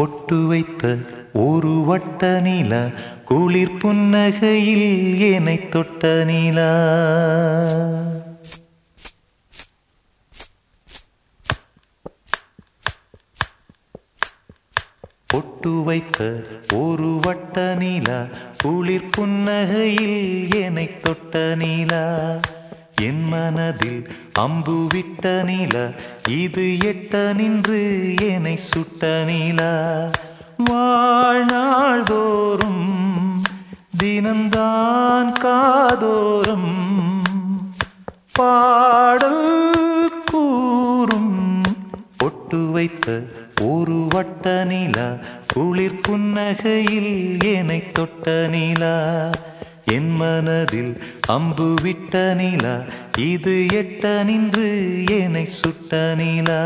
பொட்டு வைத்த ஒரு வட்ட நிலா குளிர் புன்னகையில் என்னை தொட்ட நிலா. பொட்டு வைத்த ஒரு வட்ட நிலா குளிர் புன்னகையில் என்னை தொட்ட நிலா. என் மனதில் அம்பு விட்ட நில இது எட்ட நின்று என்னை சுட்ட நில. வாழ்நாள் தோறும் தினந்தான் காதோறும் பாடல் கூறும். ஒட்டு வைத்த ஒரு வட்ட நிலா குளிர் புன்னகையில் என்னை தொட்ட நிலா. என் மனதில் அம்பு விட்ட நிலா இது எட்ட நின்று என்னை சுட்ட நிலா.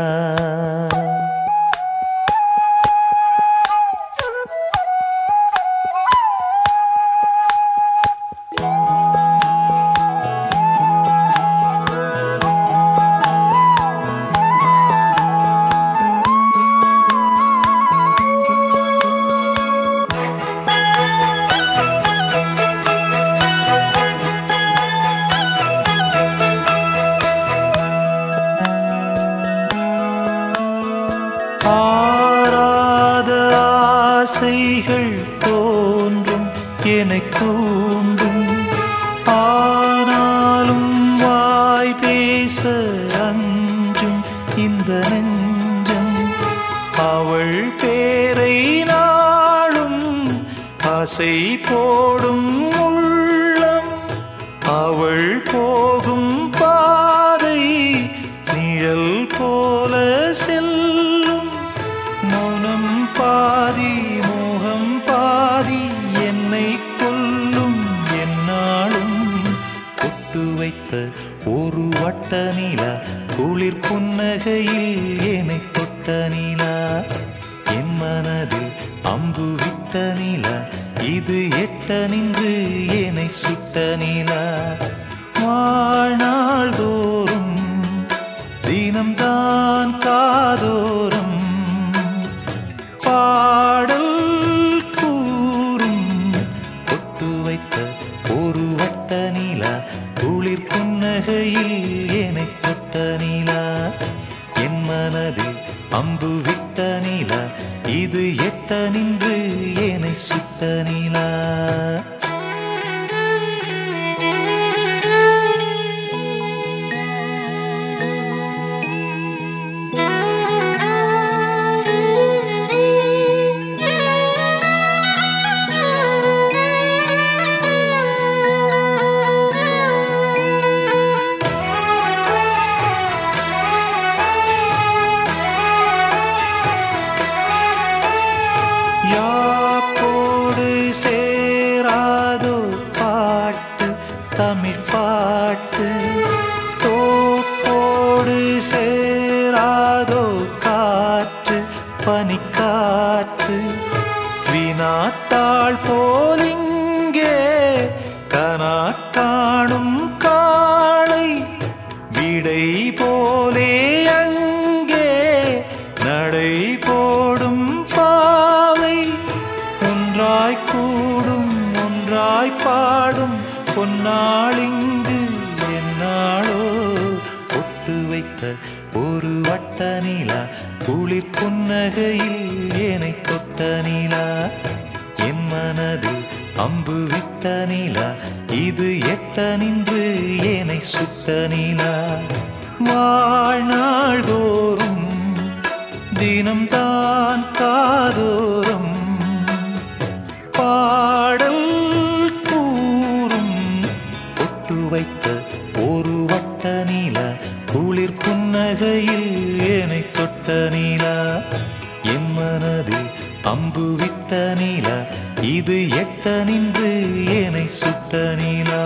ஆசைகள் தோன்றும் என்னை தூண்டும் ஆனாலும் வாய் பேச அஞ்சும் இந்த நெஞ்சம். அவள் பேரை நாளும் ஆசை போடும் புன்னகையில் என்னை தொட்ட நிலா என் மனதில் அம்பு விட்ட நிலா இது எட்ட நின்று என்னை சுட்ட நிலா. வாழ்நாள் தோறும் தினம்தான் காதோறும் பாடல் கூறும் கொட்டு வைத்த ஒரு வட்ட நிலா குளிர் புன்னகையில் என்னை தொட்ட நிலா. மனதில் அம்பு விட்ட நிலா இது எட்ட நின்று ஏனை சுட்ட நிலா. தமிழ் பாட்டு தோப்போடு சேராதோ காற்று பனிக்காற்று. வினாட்டாள் போலிங்கே கனாட்டாணும் காளை. விடை போலே அங்கே நடை போடும் பாவை. ஒன்றாய் கூடும் ஒன்றாய் பாடும் பொன்னாளிங்கு என்னாளோ பொட்டு வைத்த ஒரு வட்ட நிலா குளிர் புன்னகையில் என்னை தொட்ட நிலா என் மனதில் அம்பு விட்ட நிலா இது எட்ட நின்று என்னை சுத்த நிலா. வாழ்நாள் தோறும் தினம்தான் காதோ நீலா குளிர் புன்னகையில் ஏனை தொட்ட நீலா. என் மனதில் அம்பு விட்ட நீலா இது எட்ட நின்று ஏனை சுட்ட நீலா.